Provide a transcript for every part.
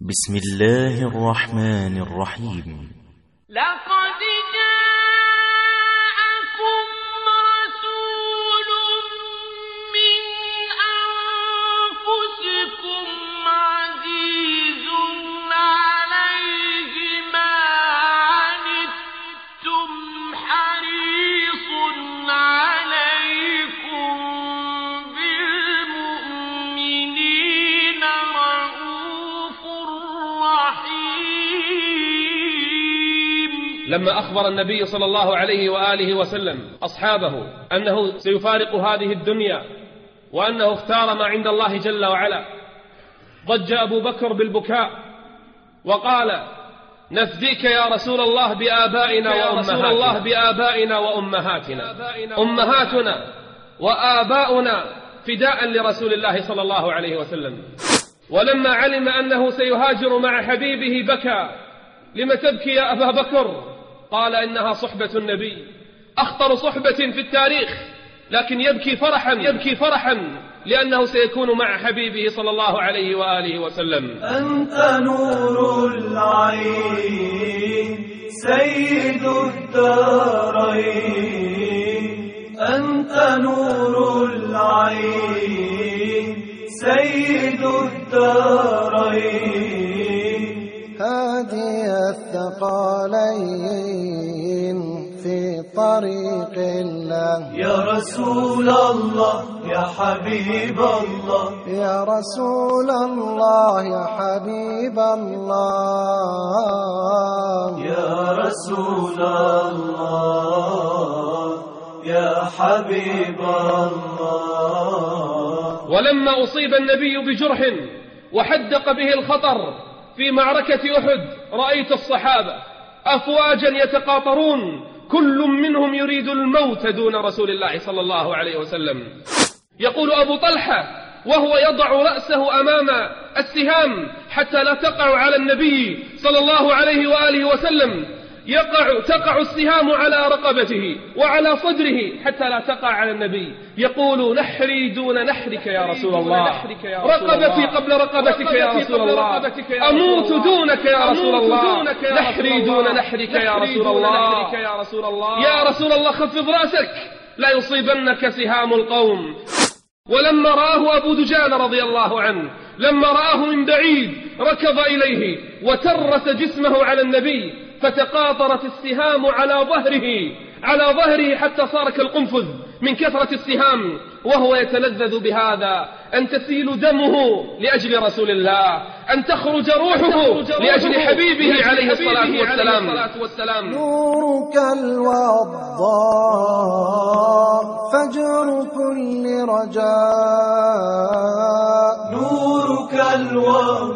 بسم الله الرحمن الرحيم. لقد لما أخبر النبي صلى الله عليه وآله وسلم أصحابه أنه سيفارق هذه الدنيا وأنه اختار ما عند الله جل وعلا. ضج أبو بكر بالبكاء وقال نفديك يا رسول الله بآبائنا يا وأمهاتنا. رسول الله بآبائنا وأمهاتنا. أمهاتنا وآباؤنا فداء لرسول الله صلى الله عليه وسلم. ولما علم أنه سيهاجر مع حبيبه بكى لم تبكي يا أبا بكر؟ قال إنها صحبة النبي. أخطر صحبة في التاريخ. لكن يبكي فرحا يبكي فرحا لأنه سيكون مع حبيبه صلى الله عليه وآله وسلم. أنت نور العين سيد الدارين. أنت نور العين سيد الدارين. هادي الثقالين في طريق الله. يا رسول الله يا حبيب الله. يا رسول الله يا حبيب الله. يا رسول الله يا حبيب الله. ولما أصيب النبي بجرح وحدق به الخطر في معركة أحد رأيت الصحابة أفواجا يتقاطرون كل منهم يريد الموت دون رسول الله صلى الله عليه وسلم. يقول أبو طلحة وهو يضع رأسه أمام السهام حتى لا تقع على النبي صلى الله عليه وآله وسلم. يقع تقع السهام على رقبته وعلى صدره حتى لا تقع على النبي. يقول نحري دون نحرك يا رسول الله. رقبتي قبل رقبتك يا رسول الله. أموت دونك يا رسول الله. نحري دون نحرك يا رسول الله. يا رسول الله خفض رأسك. لا يصيبنك سهام القوم. ولما رآه أبو دجان رضي الله عنه لما رآه من بعيد ركض إليه وترس جسمه على النبي. فتقاطرت السهام على ظهره على ظهره حتى صار كالقنفذ من كثرة السهام وهو يتلذذ بهذا. أن تسيل دمه لأجل رسول الله أن تخرج روحه لأجل حبيبه عليه الصلاة والسلام. نورك الوضاء فجر كل رجاء. نورك الوضاء.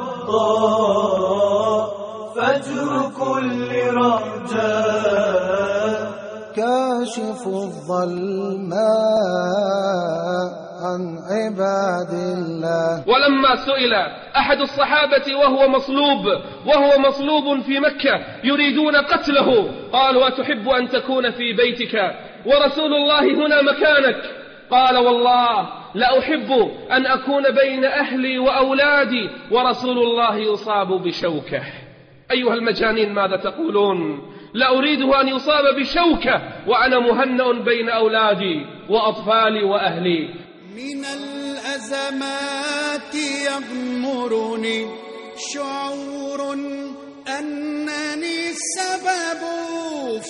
فجر كل رجاء كاشف الظلماء عن عباد الله. ولما سئل أحد الصحابة وهو مصلوب وهو مصلوب في مكة يريدون قتله قالوا أتحب أن تكون في بيتك؟ ورسول الله هنا مكانك. قال والله لا أحب أن أكون بين أهلي وأولادي ورسول الله يصاب بشوكة. أيها المجانين ماذا تقولون؟ لا أريده أن يصاب بشوكة وأنا مهنأ بين أولادي وأطفالي وأهلي. من الأزمات يغمرني شعور أنني السبب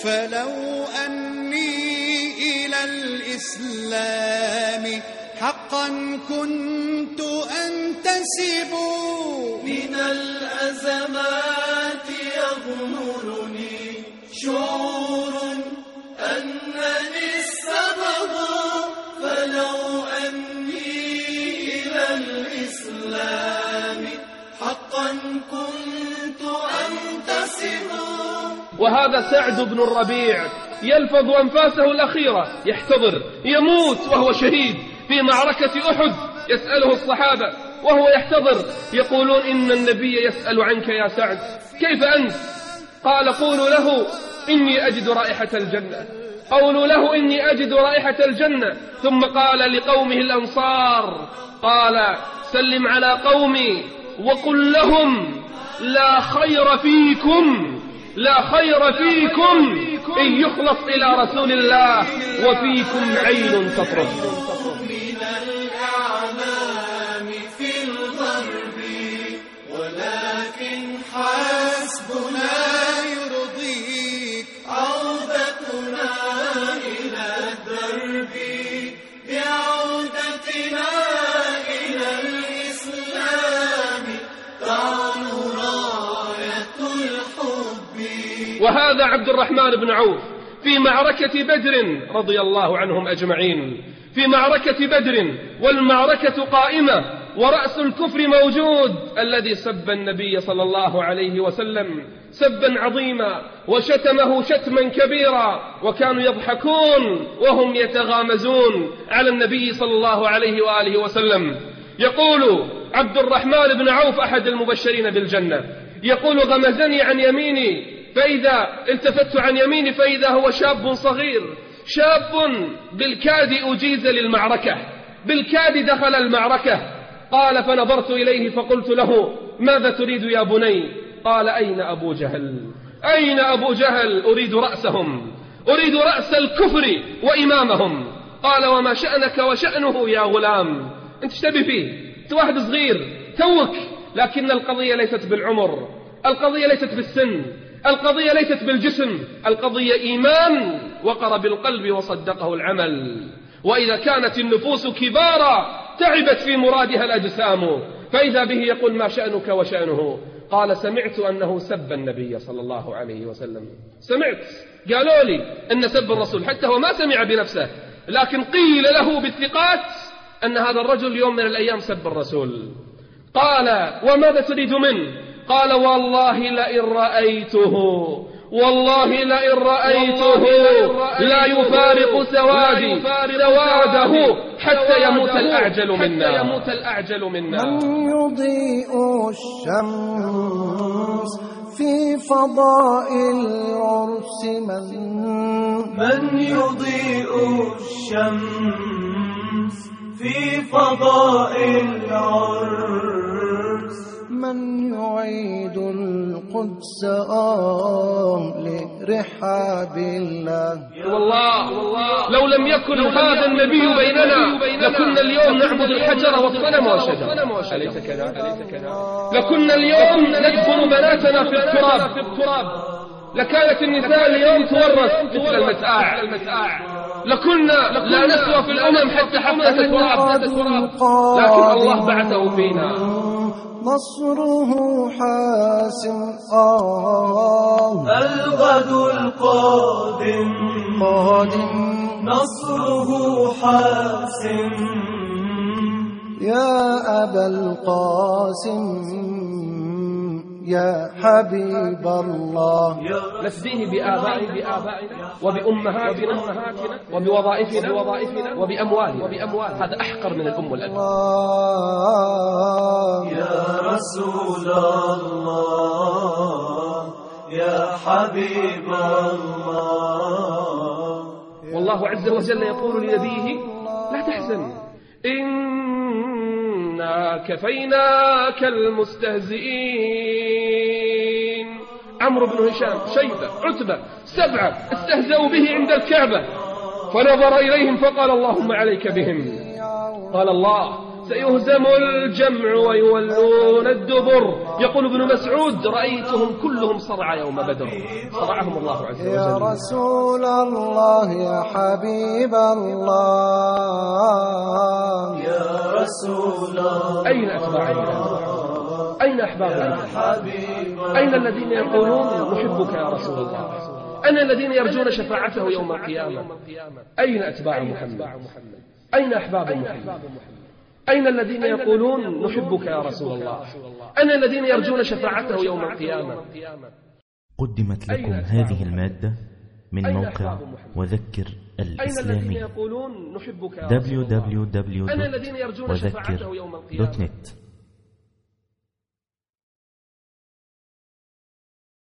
فلو أني إلى الإسلام حقا كنت أنتسب. من الأزمات شعور أنني السبب فلو أني إلى الإسلام حقا كنت أنتسب. وهذا سعد بن الربيع يلفظ أنفاسه الأخيرة يحتضر يموت وهو شهيد في معركة أحد يسأله الصحابة وهو يحتضر يقولون إن النبي يسأل عنك يا سعد كيف أنت؟ قال قولوا له إني أجد رائحة الجنة. قولوا له إني أجد رائحة الجنة. ثم قال لقومه الأنصار قال سلم على قومي وقل لهم لا خير فيكم لا خير فيكم إن يخلص إلى رسول الله وفيكم عين تطرف وهذا عبد الرحمن بن عوف في معركة بدر رضي الله عنهم أجمعين. في معركة بدر والمعركة قائمة ورأس الكفر موجود الذي سب النبي صلى الله عليه وسلم سبا عظيما وشتمه شتما كبيرا وكانوا يضحكون وهم يتغامزون على النبي صلى الله عليه وآله وسلم. يقول عبد الرحمن بن عوف أحد المبشرين بالجنة يقول غمزني عن يميني فإذا التفت عن يميني فإذا هو شاب صغير. شاب بالكاد أجيز للمعركة. بالكاد دخل المعركة. قال فنظرت إليه فقلت له ماذا تريد يا بني؟ قال أين أبو جهل؟ أين أبو جهل؟ أريد رأسهم. أريد رأس الكفر وإمامهم. قال وما شأنك وشأنه يا غلام؟ أنت إيش تبي فيه؟ أنت واحد صغير توك. لكن القضية ليست بالعمر. القضية ليست بالسن القضية ليست بالجسم القضية إيمان وقر بالقلب وصدقه العمل. وإذا كانت النفوس كبارا تعبت في مرادها الأجسام. فإذا به يقول ما شأنك وشأنه. قال سمعت أنه سب النبي صلى الله عليه وسلم. سمعت. قالوا لي أن سب الرسول حتى هو ما سمع بنفسه. لكن قيل له بالثقات أن هذا الرجل يوم من الأيام سب الرسول. قال وماذا تريد منه؟ قال والله لئن رأيته والله لئن رأيته لا يفارق سوادي سواده حتى يموت الأعجل منا. حتى يموت الأعجل منا. من يضيء الشمس في فضاء العرس من؟ من يضيء الشمس في فضاء العرس؟ من يعيد القدس آه لرحاب الله. والله لو لم يكن هذا النبي بيننا لكنا اليوم نعبد الحجر والصنم والشجر. أليس كذا لكنا اليوم ندفن بناتنا في التراب. لكانت النساء اليوم تورث مثل المتاع لكنا لا نسوى في الأمم حتى حفلة تراب. لكن الله بعثه فينا. نصره حاسم آه الغد القادم. قادم نصره حاسم. يا أبا القاسم. يا حبيب الله. نفديه بآبائنا وبأمهاتنا وبوظائفنا وبأموالنا. وبأموال هذا أحقر من الأم والأب. يا رسول الله يا حبيب الله. والله عز وجل يقول لنبيه لا تحزن. إنا كفيناك المستهزئين. عمرو بن هشام شيبة عتبة سبعة استهزأوا به عند الكعبة. فنظر إليهم فقال اللهم عليك بهم. قال الله سيهزم الجمع ويولون الدبر. يقول ابن مسعود رأيتهم كلهم صرعى يوم بدر. صرعهم الله عز يا وجل رسول الله يا حبيب الله. يا رسول الله. أين أتباعنا أين أحبابنا؟ أين الذين يقولون نحبك يا رسول الله؟ أين الذين يرجون شفاعته يوم القيامة؟ أين أتباع محمد؟ أين أحباب محمد؟ أين الذين يقولون نحبك يا رسول الله؟ أين الذين يرجون شفاعته يوم القيامة؟ قدمت لكم هذه المادة من أين موقع؟ وذكر أين الذين الإسلامي يقولون